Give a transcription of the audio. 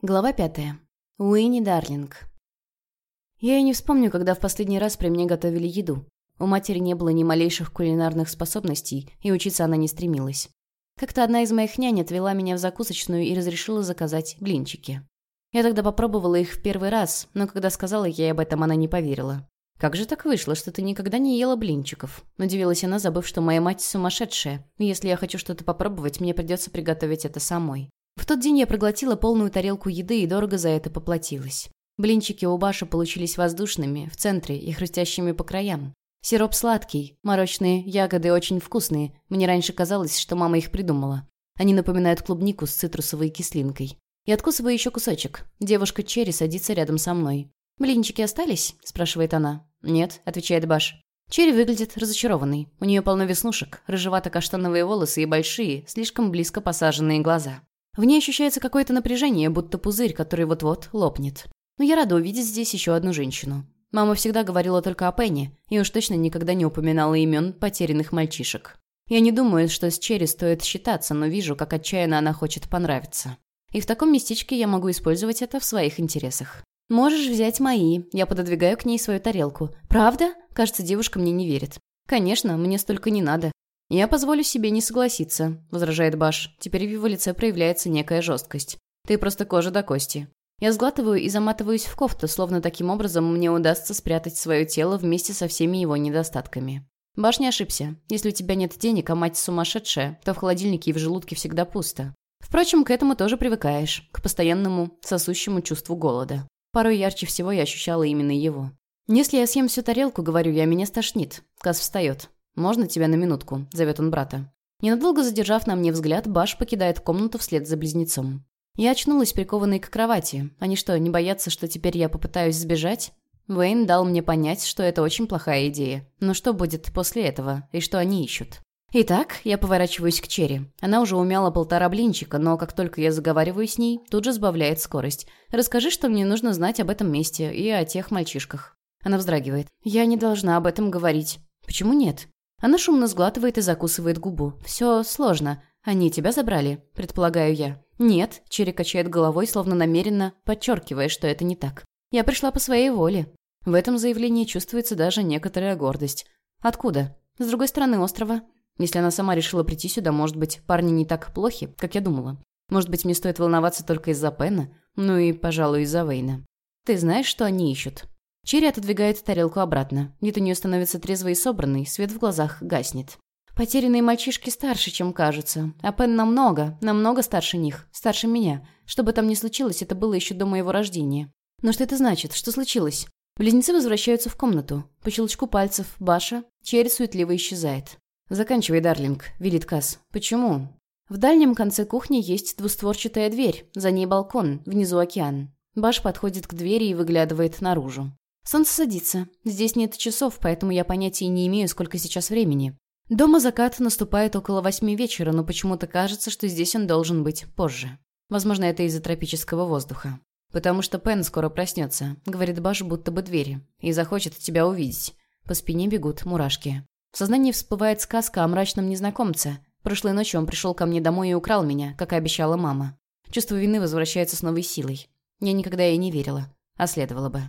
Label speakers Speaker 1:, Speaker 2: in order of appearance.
Speaker 1: Глава пятая. Уинни Дарлинг. Я и не вспомню, когда в последний раз при мне готовили еду. У матери не было ни малейших кулинарных способностей, и учиться она не стремилась. Как-то одна из моих нянь отвела меня в закусочную и разрешила заказать блинчики. Я тогда попробовала их в первый раз, но когда сказала ей об этом, она не поверила. «Как же так вышло, что ты никогда не ела блинчиков?» Удивилась она, забыв, что моя мать сумасшедшая, если я хочу что-то попробовать, мне придется приготовить это самой. В тот день я проглотила полную тарелку еды и дорого за это поплатилась. Блинчики у Баши получились воздушными, в центре и хрустящими по краям. Сироп сладкий, морочные ягоды очень вкусные. Мне раньше казалось, что мама их придумала. Они напоминают клубнику с цитрусовой кислинкой. И откусываю еще кусочек. Девушка Черри садится рядом со мной. «Блинчики остались?» – спрашивает она. «Нет», – отвечает Баш. Черри выглядит разочарованной. У нее полно веснушек, рыжевато-каштановые волосы и большие, слишком близко посаженные глаза. В ней ощущается какое-то напряжение, будто пузырь, который вот-вот лопнет. Но я рада увидеть здесь еще одну женщину. Мама всегда говорила только о Пенни, и уж точно никогда не упоминала имен потерянных мальчишек. Я не думаю, что с Черри стоит считаться, но вижу, как отчаянно она хочет понравиться. И в таком местечке я могу использовать это в своих интересах. «Можешь взять мои». Я пододвигаю к ней свою тарелку. «Правда?» Кажется, девушка мне не верит. «Конечно, мне столько не надо. «Я позволю себе не согласиться», — возражает Баш. Теперь в его лице проявляется некая жесткость. «Ты просто кожа до кости». Я сглатываю и заматываюсь в кофту, словно таким образом мне удастся спрятать свое тело вместе со всеми его недостатками. Баш не ошибся. Если у тебя нет денег, а мать сумасшедшая, то в холодильнике и в желудке всегда пусто. Впрочем, к этому тоже привыкаешь, к постоянному, сосущему чувству голода. Порой ярче всего я ощущала именно его. «Если я съем всю тарелку, — говорю я, — меня стошнит». Каз встает. «Можно тебя на минутку?» – зовет он брата. Ненадолго задержав на мне взгляд, Баш покидает комнату вслед за близнецом. Я очнулась, прикованной к кровати. Они что, не боятся, что теперь я попытаюсь сбежать? Уэйн дал мне понять, что это очень плохая идея. Но что будет после этого? И что они ищут? Итак, я поворачиваюсь к Черри. Она уже умяла полтора блинчика, но как только я заговариваю с ней, тут же сбавляет скорость. «Расскажи, что мне нужно знать об этом месте и о тех мальчишках». Она вздрагивает. «Я не должна об этом говорить». «Почему нет?» Она шумно сглатывает и закусывает губу. «Все сложно. Они тебя забрали?» – предполагаю я. «Нет», – Черри качает головой, словно намеренно, подчеркивая, что это не так. «Я пришла по своей воле». В этом заявлении чувствуется даже некоторая гордость. «Откуда?» «С другой стороны острова». Если она сама решила прийти сюда, может быть, парни не так плохи, как я думала. Может быть, мне стоит волноваться только из-за Пена? Ну и, пожалуй, из-за Вейна. Ты знаешь, что они ищут? Черри отодвигает тарелку обратно. Вид у нее становится трезвый и собранный, свет в глазах гаснет. Потерянные мальчишки старше, чем кажется. А Пен намного, намного старше них. Старше меня. Что бы там ни случилось, это было еще до моего рождения. Но что это значит? Что случилось? Близнецы возвращаются в комнату. По щелчку пальцев Баша, Черри суетливо исчезает. «Заканчивай, Дарлинг», — велит Касс. «Почему?» В дальнем конце кухни есть двустворчатая дверь, за ней балкон, внизу океан. Баш подходит к двери и выглядывает наружу. Солнце садится. Здесь нет часов, поэтому я понятия не имею, сколько сейчас времени. Дома закат наступает около восьми вечера, но почему-то кажется, что здесь он должен быть позже. Возможно, это из-за тропического воздуха. «Потому что Пен скоро проснется», — говорит Баш, будто бы двери, «и захочет тебя увидеть». По спине бегут мурашки. В сознании всплывает сказка о мрачном незнакомце. Прошлой ночью он пришел ко мне домой и украл меня, как и обещала мама. Чувство вины возвращается с новой силой. Я никогда ей не верила, а следовало бы.